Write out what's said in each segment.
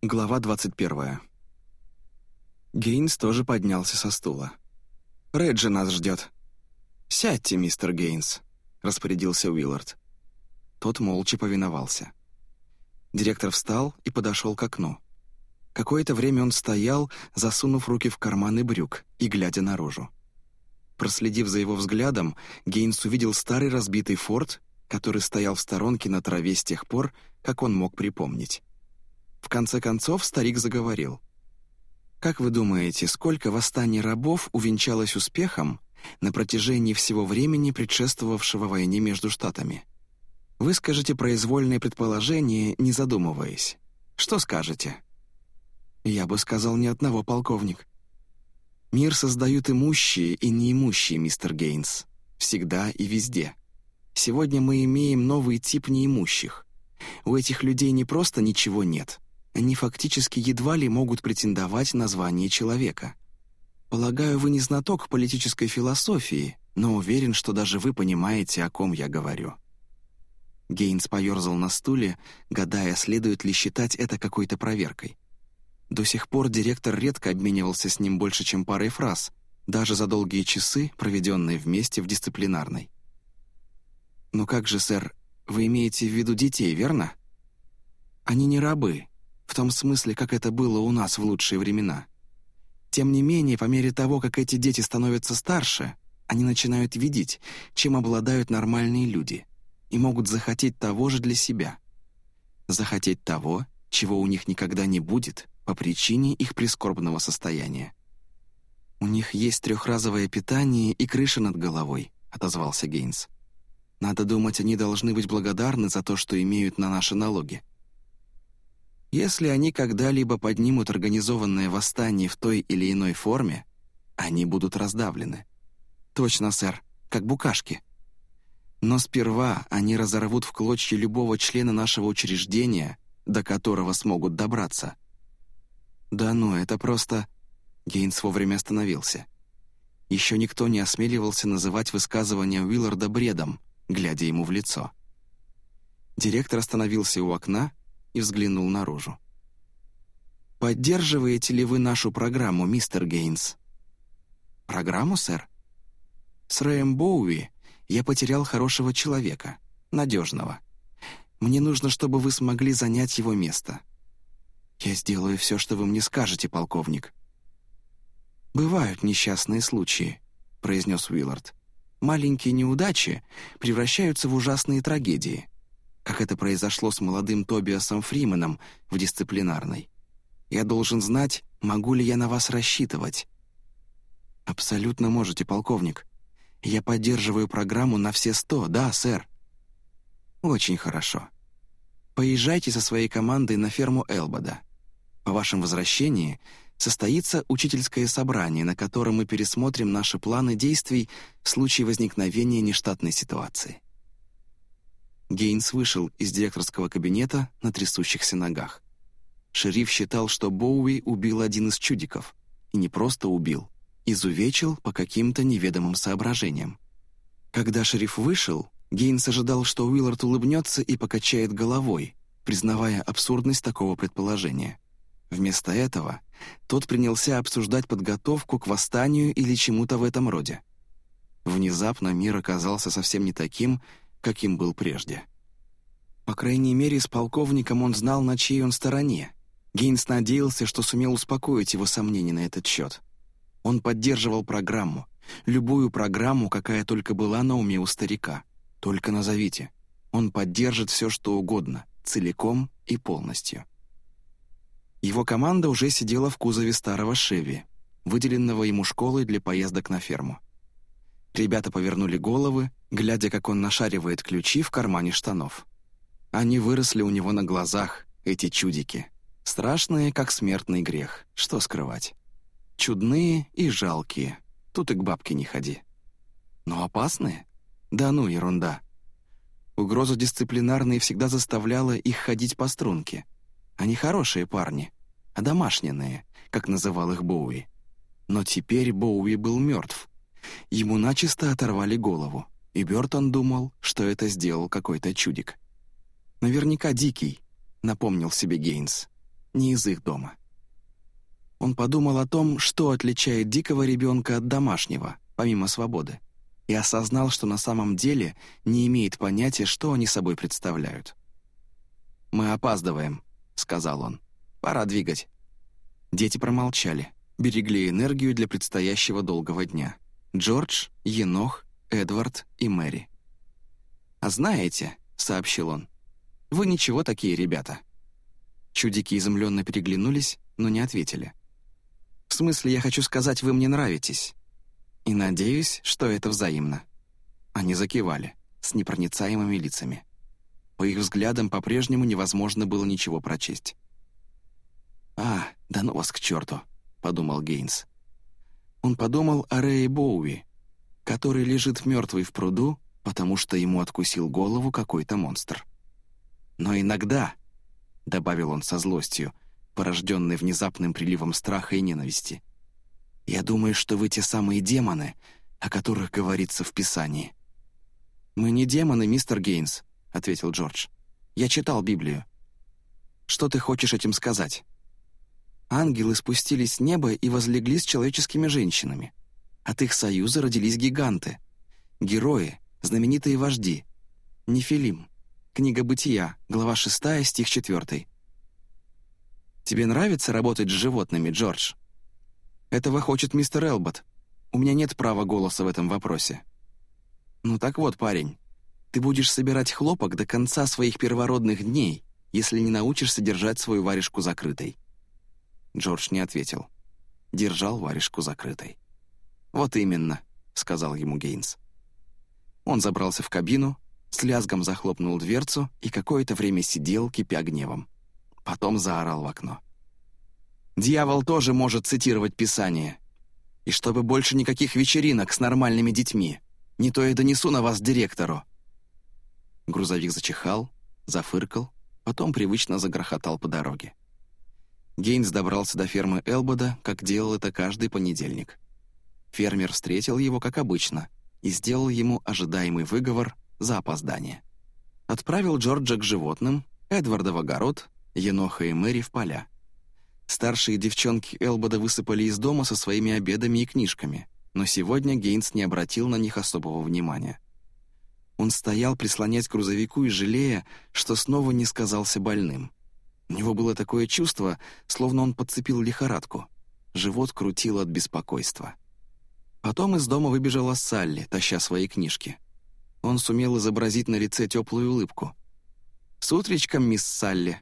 Глава 21. Гейнс тоже поднялся со стула. «Реджи нас ждет». «Сядьте, мистер Гейнс», — распорядился Уиллард. Тот молча повиновался. Директор встал и подошел к окну. Какое-то время он стоял, засунув руки в карманы брюк и глядя наружу. Проследив за его взглядом, Гейнс увидел старый разбитый форт, который стоял в сторонке на траве с тех пор, как он мог припомнить. В конце концов старик заговорил. «Как вы думаете, сколько восстаний рабов увенчалось успехом на протяжении всего времени, предшествовавшего войне между штатами? Вы скажете произвольное предположение, не задумываясь. Что скажете?» «Я бы сказал ни одного, полковник». «Мир создают имущие и неимущие, мистер Гейнс. Всегда и везде. Сегодня мы имеем новый тип неимущих. У этих людей не просто ничего нет. Они фактически едва ли могут претендовать на звание человека. Полагаю, вы не знаток политической философии, но уверен, что даже вы понимаете, о ком я говорю». Гейнс поерзал на стуле, гадая, следует ли считать это какой-то проверкой. До сих пор директор редко обменивался с ним больше, чем парой фраз, даже за долгие часы, проведенные вместе в дисциплинарной. «Но как же, сэр, вы имеете в виду детей, верно?» «Они не рабы, в том смысле, как это было у нас в лучшие времена. Тем не менее, по мере того, как эти дети становятся старше, они начинают видеть, чем обладают нормальные люди, и могут захотеть того же для себя. Захотеть того, чего у них никогда не будет по причине их прискорбного состояния. «У них есть трехразовое питание и крыша над головой», — отозвался Гейнс. «Надо думать, они должны быть благодарны за то, что имеют на наши налоги. Если они когда-либо поднимут организованное восстание в той или иной форме, они будут раздавлены. Точно, сэр, как букашки. Но сперва они разорвут в клочья любого члена нашего учреждения, до которого смогут добраться. Да ну, это просто... Гейнс вовремя остановился. Еще никто не осмеливался называть высказывание Уилларда бредом, глядя ему в лицо. Директор остановился у окна и взглянул наружу. «Поддерживаете ли вы нашу программу, мистер Гейнс?» «Программу, сэр?» «С Рэем Боуи я потерял хорошего человека, надежного. Мне нужно, чтобы вы смогли занять его место. Я сделаю все, что вы мне скажете, полковник». «Бывают несчастные случаи», — произнес Уиллард. «Маленькие неудачи превращаются в ужасные трагедии как это произошло с молодым Тобиасом Фрименом в дисциплинарной. Я должен знать, могу ли я на вас рассчитывать. Абсолютно можете, полковник. Я поддерживаю программу на все сто, да, сэр. Очень хорошо. Поезжайте со своей командой на ферму Элбода. По вашем возвращении состоится учительское собрание, на котором мы пересмотрим наши планы действий в случае возникновения нештатной ситуации. Гейнс вышел из директорского кабинета на трясущихся ногах. Шериф считал, что Боуи убил один из чудиков. И не просто убил, изувечил по каким-то неведомым соображениям. Когда шериф вышел, Гейнс ожидал, что Уиллард улыбнется и покачает головой, признавая абсурдность такого предположения. Вместо этого тот принялся обсуждать подготовку к восстанию или чему-то в этом роде. Внезапно мир оказался совсем не таким, каким был прежде. По крайней мере, с полковником он знал, на чьей он стороне. Гейнс надеялся, что сумел успокоить его сомнения на этот счет. Он поддерживал программу, любую программу, какая только была на уме у старика. Только назовите. Он поддержит все, что угодно, целиком и полностью. Его команда уже сидела в кузове старого «Шеви», выделенного ему школой для поездок на ферму. Ребята повернули головы, глядя, как он нашаривает ключи в кармане штанов. Они выросли у него на глазах, эти чудики. Страшные, как смертный грех, что скрывать. Чудные и жалкие, тут и к бабке не ходи. Но опасные? Да ну, ерунда. Угроза дисциплинарной всегда заставляла их ходить по струнке. Они хорошие парни, а домашние, как называл их Боуи. Но теперь Боуи был мертв, Ему начисто оторвали голову, и Бертон думал, что это сделал какой-то чудик. «Наверняка дикий», — напомнил себе Гейнс. не из их дома. Он подумал о том, что отличает дикого ребенка от домашнего, помимо свободы, и осознал, что на самом деле не имеет понятия, что они собой представляют. «Мы опаздываем», — сказал он. «Пора двигать». Дети промолчали, берегли энергию для предстоящего долгого дня. Джордж, Енох, Эдвард и Мэри. «А знаете», — сообщил он, — «вы ничего такие ребята». Чудики изумленно переглянулись, но не ответили. «В смысле, я хочу сказать, вы мне нравитесь. И надеюсь, что это взаимно». Они закивали, с непроницаемыми лицами. По их взглядам по-прежнему невозможно было ничего прочесть. «А, да ну вас к черту», — подумал Гейнс. Он подумал о Рэе Боуи, который лежит мертвый в пруду, потому что ему откусил голову какой-то монстр. «Но иногда», — добавил он со злостью, порожденной внезапным приливом страха и ненависти, «я думаю, что вы те самые демоны, о которых говорится в Писании». «Мы не демоны, мистер Гейнс», — ответил Джордж. «Я читал Библию». «Что ты хочешь этим сказать?» Ангелы спустились с неба и возлегли с человеческими женщинами. От их союза родились гиганты. Герои, знаменитые вожди. Нефилим. Книга Бытия, глава 6, стих 4. «Тебе нравится работать с животными, Джордж?» «Этого хочет мистер Элбот. У меня нет права голоса в этом вопросе». «Ну так вот, парень, ты будешь собирать хлопок до конца своих первородных дней, если не научишься держать свою варежку закрытой». Джордж не ответил. Держал варежку закрытой. «Вот именно», — сказал ему Гейнс. Он забрался в кабину, с лязгом захлопнул дверцу и какое-то время сидел, кипя гневом. Потом заорал в окно. «Дьявол тоже может цитировать Писание. И чтобы больше никаких вечеринок с нормальными детьми. Не то я донесу на вас директору». Грузовик зачихал, зафыркал, потом привычно загрохотал по дороге. Гейнс добрался до фермы Элбода, как делал это каждый понедельник. Фермер встретил его, как обычно, и сделал ему ожидаемый выговор за опоздание. Отправил Джорджа к животным, Эдварда в огород, Еноха и Мэри в поля. Старшие девчонки Элбода высыпали из дома со своими обедами и книжками, но сегодня Гейнс не обратил на них особого внимания. Он стоял, прислонясь к грузовику и жалея, что снова не сказался больным. У него было такое чувство, словно он подцепил лихорадку. Живот крутил от беспокойства. Потом из дома выбежала Салли, таща свои книжки. Он сумел изобразить на лице теплую улыбку. «С утречком, мисс Салли!»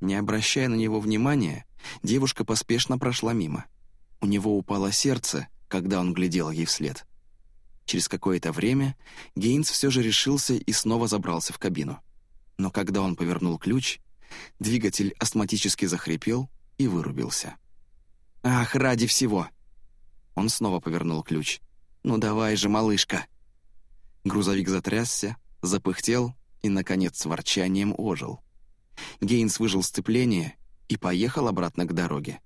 Не обращая на него внимания, девушка поспешно прошла мимо. У него упало сердце, когда он глядел ей вслед. Через какое-то время Гейнс все же решился и снова забрался в кабину. Но когда он повернул ключ, Двигатель астматически захрипел и вырубился. «Ах, ради всего!» Он снова повернул ключ. «Ну давай же, малышка!» Грузовик затрясся, запыхтел и, наконец, с ворчанием ожил. Гейнс выжил сцепление и поехал обратно к дороге.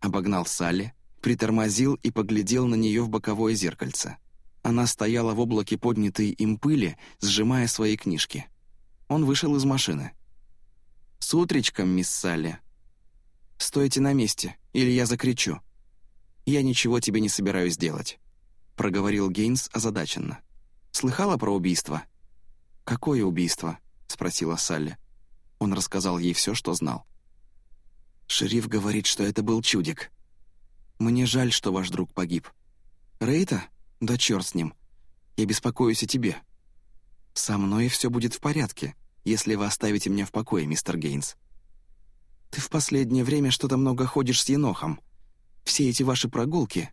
Обогнал Салли, притормозил и поглядел на нее в боковое зеркальце. Она стояла в облаке поднятой им пыли, сжимая свои книжки. Он вышел из машины. «С утречком, мисс Салли!» «Стойте на месте, или я закричу!» «Я ничего тебе не собираюсь делать», — проговорил Гейнс озадаченно. «Слыхала про убийство?» «Какое убийство?» — спросила Салли. Он рассказал ей все, что знал. «Шериф говорит, что это был чудик. Мне жаль, что ваш друг погиб. Рейта? Да черт с ним. Я беспокоюсь о тебе. Со мной все будет в порядке если вы оставите меня в покое, мистер Гейнс. Ты в последнее время что-то много ходишь с енохом. Все эти ваши прогулки.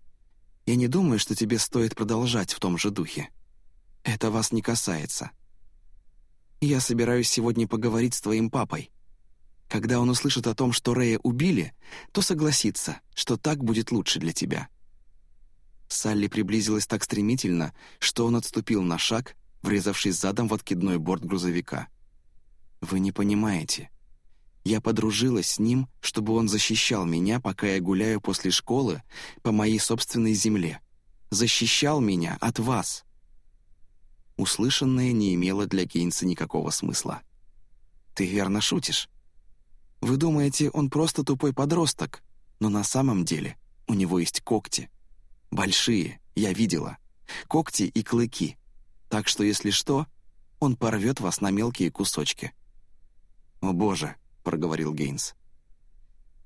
Я не думаю, что тебе стоит продолжать в том же духе. Это вас не касается. Я собираюсь сегодня поговорить с твоим папой. Когда он услышит о том, что Рэя убили, то согласится, что так будет лучше для тебя». Салли приблизилась так стремительно, что он отступил на шаг, врезавшись задом в откидной борт грузовика. Вы не понимаете. Я подружилась с ним, чтобы он защищал меня, пока я гуляю после школы по моей собственной земле. Защищал меня от вас. Услышанное не имело для Кейнса никакого смысла. Ты верно шутишь? Вы думаете, он просто тупой подросток, но на самом деле у него есть когти. Большие, я видела. Когти и клыки. Так что, если что, он порвет вас на мелкие кусочки». «О боже», — проговорил Гейнс.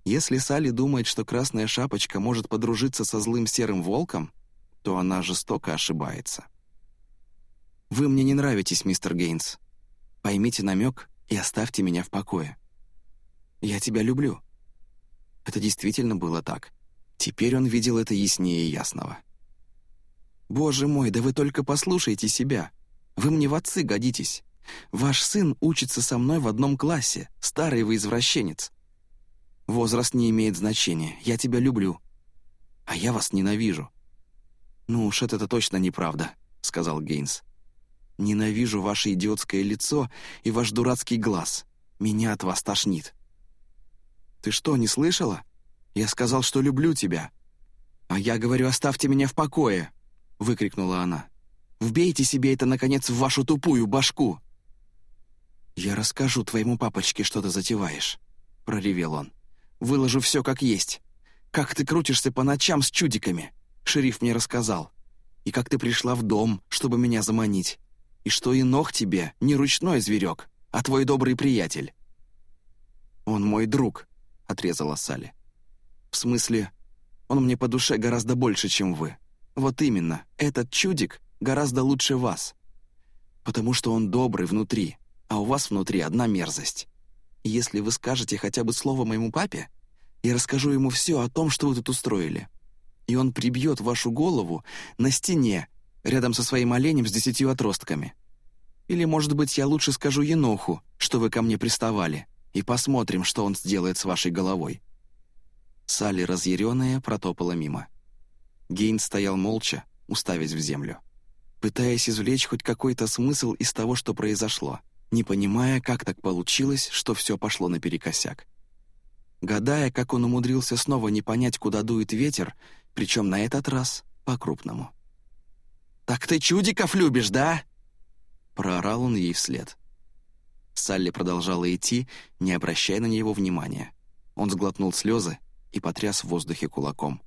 «Если Салли думает, что Красная Шапочка может подружиться со злым серым волком, то она жестоко ошибается». «Вы мне не нравитесь, мистер Гейнс. Поймите намек и оставьте меня в покое. Я тебя люблю». Это действительно было так. Теперь он видел это яснее ясного. «Боже мой, да вы только послушайте себя. Вы мне в отцы годитесь. Ваш сын учится со мной в одном классе. Старый вы извращенец. Возраст не имеет значения. Я тебя люблю. А я вас ненавижу». «Ну уж это точно неправда», — сказал Гейнс. «Ненавижу ваше идиотское лицо и ваш дурацкий глаз. Меня от вас тошнит». «Ты что, не слышала? Я сказал, что люблю тебя». «А я говорю, оставьте меня в покое», — выкрикнула она. «Вбейте себе это, наконец, в вашу тупую башку!» «Я расскажу твоему папочке, что ты затеваешь», — проревел он. «Выложу все как есть. Как ты крутишься по ночам с чудиками. Шериф мне рассказал. И как ты пришла в дом, чтобы меня заманить. И что и ног тебе не ручной зверек, а твой добрый приятель». «Он мой друг», — отрезала Салли. «В смысле, он мне по душе гораздо больше, чем вы. Вот именно, этот чудик гораздо лучше вас. Потому что он добрый внутри, а у вас внутри одна мерзость. Если вы скажете хотя бы слово моему папе, я расскажу ему все о том, что вы тут устроили. И он прибьет вашу голову на стене, рядом со своим оленем с десятью отростками. Или, может быть, я лучше скажу Еноху, что вы ко мне приставали, и посмотрим, что он сделает с вашей головой». Салли, разъяренная, протопала мимо. Гейн стоял молча, уставясь в землю, пытаясь извлечь хоть какой-то смысл из того, что произошло, не понимая, как так получилось, что все пошло наперекосяк. Гадая, как он умудрился снова не понять, куда дует ветер, причем на этот раз по-крупному. «Так ты чудиков любишь, да?» Проорал он ей вслед. Салли продолжала идти, не обращая на него внимания. Он сглотнул слезы и потряс в воздухе кулаком.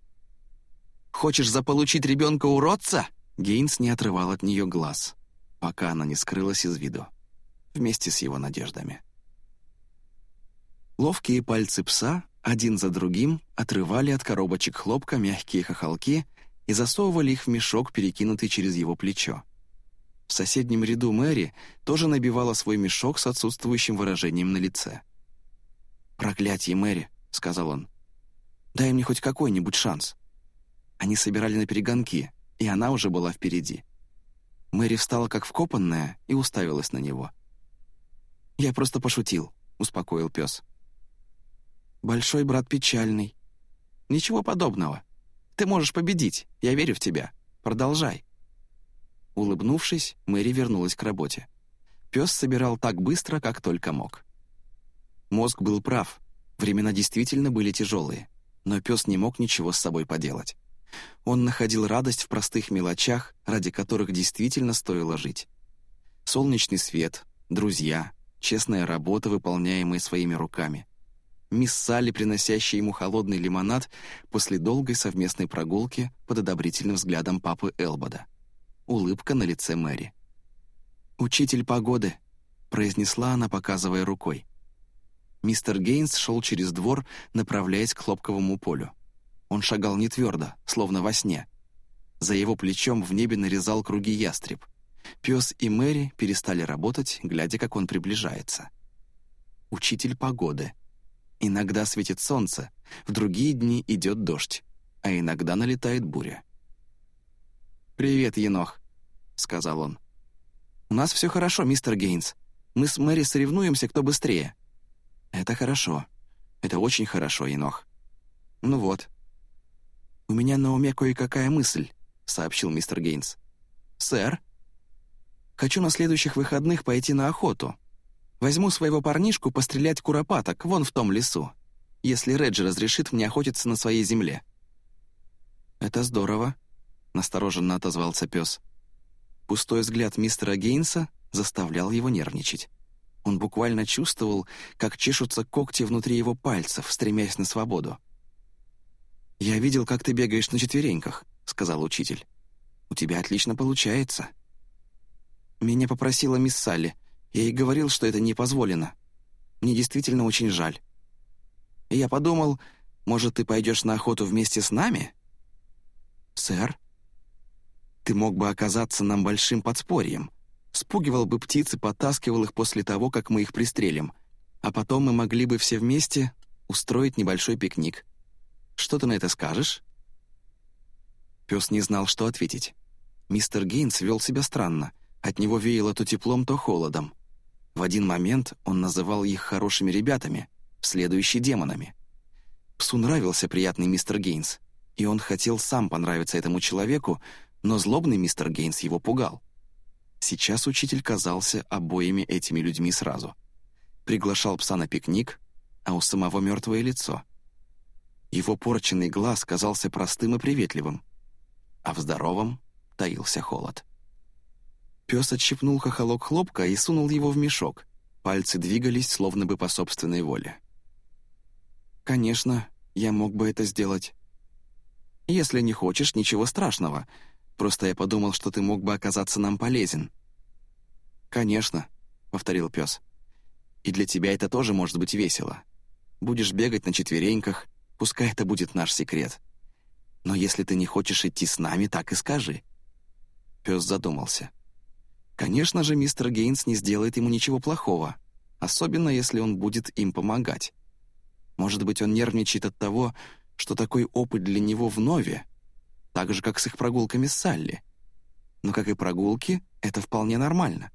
Хочешь заполучить ребенка-уродца?» Гейнс не отрывал от нее глаз, пока она не скрылась из виду, вместе с его надеждами. Ловкие пальцы пса один за другим отрывали от коробочек хлопка мягкие хохолки и засовывали их в мешок, перекинутый через его плечо. В соседнем ряду Мэри тоже набивала свой мешок с отсутствующим выражением на лице. «Проклятье, Мэри», — сказал он. «Дай мне хоть какой-нибудь шанс». Они собирали на перегонки, и она уже была впереди. Мэри встала как вкопанная и уставилась на него. «Я просто пошутил», — успокоил пес. «Большой брат печальный». «Ничего подобного. Ты можешь победить, я верю в тебя. Продолжай». Улыбнувшись, Мэри вернулась к работе. Пес собирал так быстро, как только мог. Мозг был прав. Времена действительно были тяжелые, но пес не мог ничего с собой поделать. Он находил радость в простых мелочах, ради которых действительно стоило жить. Солнечный свет, друзья, честная работа, выполняемая своими руками. Мисс Салли, приносящая ему холодный лимонад после долгой совместной прогулки под одобрительным взглядом папы Элбода. Улыбка на лице Мэри. «Учитель погоды», — произнесла она, показывая рукой. Мистер Гейнс шел через двор, направляясь к хлопковому полю. Он шагал не твердо, словно во сне. За его плечом в небе нарезал круги ястреб. Пес и Мэри перестали работать, глядя, как он приближается. Учитель погоды. Иногда светит солнце, в другие дни идет дождь, а иногда налетает буря. «Привет, Енох», — сказал он. «У нас все хорошо, мистер Гейнс. Мы с Мэри соревнуемся, кто быстрее». «Это хорошо. Это очень хорошо, Енох». «Ну вот, «У меня на уме кое-какая мысль», — сообщил мистер Гейнс. «Сэр?» «Хочу на следующих выходных пойти на охоту. Возьму своего парнишку пострелять куропаток вон в том лесу, если Реджи разрешит мне охотиться на своей земле». «Это здорово», — настороженно отозвался пес. Пустой взгляд мистера Гейнса заставлял его нервничать. Он буквально чувствовал, как чешутся когти внутри его пальцев, стремясь на свободу. «Я видел, как ты бегаешь на четвереньках», — сказал учитель. «У тебя отлично получается». Меня попросила мисс Салли. Я ей говорил, что это не позволено. Мне действительно очень жаль. И я подумал, может, ты пойдешь на охоту вместе с нами? Сэр? Ты мог бы оказаться нам большим подспорьем. Спугивал бы птиц и потаскивал их после того, как мы их пристрелим. А потом мы могли бы все вместе устроить небольшой пикник. Что ты на это скажешь?» Пес не знал, что ответить. Мистер Гейнс вел себя странно. От него веяло то теплом, то холодом. В один момент он называл их хорошими ребятами, в следующий — демонами. Псу нравился приятный мистер Гейнс, и он хотел сам понравиться этому человеку, но злобный мистер Гейнс его пугал. Сейчас учитель казался обоими этими людьми сразу. Приглашал пса на пикник, а у самого мертвое лицо. Его порченный глаз казался простым и приветливым, а в здоровом таился холод. Пес отщипнул хохолок хлопка и сунул его в мешок. Пальцы двигались, словно бы по собственной воле. «Конечно, я мог бы это сделать. Если не хочешь, ничего страшного. Просто я подумал, что ты мог бы оказаться нам полезен». «Конечно», — повторил пес. «И для тебя это тоже может быть весело. Будешь бегать на четвереньках, Пускай это будет наш секрет. Но если ты не хочешь идти с нами, так и скажи». Пес задумался. Конечно же, мистер Гейнс не сделает ему ничего плохого, особенно если он будет им помогать. Может быть, он нервничает от того, что такой опыт для него вновь, так же, как с их прогулками с Салли. Но, как и прогулки, это вполне нормально.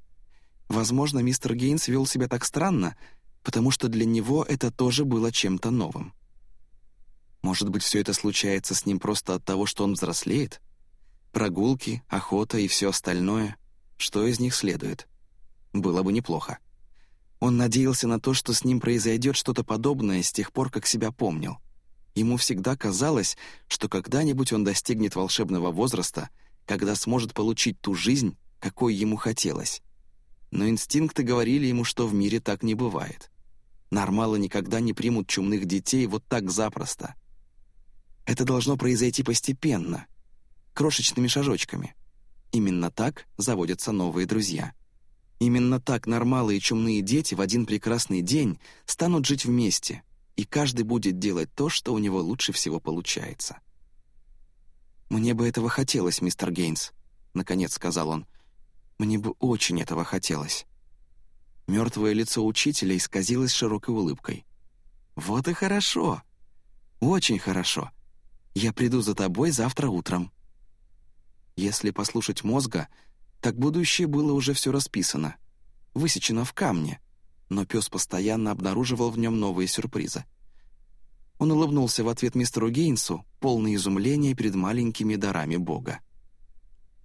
Возможно, мистер Гейнс вел себя так странно, потому что для него это тоже было чем-то новым. Может быть, все это случается с ним просто от того, что он взрослеет? Прогулки, охота и все остальное. Что из них следует? Было бы неплохо. Он надеялся на то, что с ним произойдет что-то подобное с тех пор, как себя помнил. Ему всегда казалось, что когда-нибудь он достигнет волшебного возраста, когда сможет получить ту жизнь, какой ему хотелось. Но инстинкты говорили ему, что в мире так не бывает. Нормалы никогда не примут чумных детей вот так запросто. Это должно произойти постепенно, крошечными шажочками. Именно так заводятся новые друзья. Именно так нормалы и чумные дети в один прекрасный день станут жить вместе, и каждый будет делать то, что у него лучше всего получается. «Мне бы этого хотелось, мистер Гейнс», — наконец сказал он. «Мне бы очень этого хотелось». Мертвое лицо учителя исказилось широкой улыбкой. «Вот и хорошо. Очень хорошо. Я приду за тобой завтра утром». Если послушать мозга, так будущее было уже все расписано, высечено в камне, но пес постоянно обнаруживал в нем новые сюрпризы. Он улыбнулся в ответ мистеру Гейнсу, полный изумления перед маленькими дарами Бога.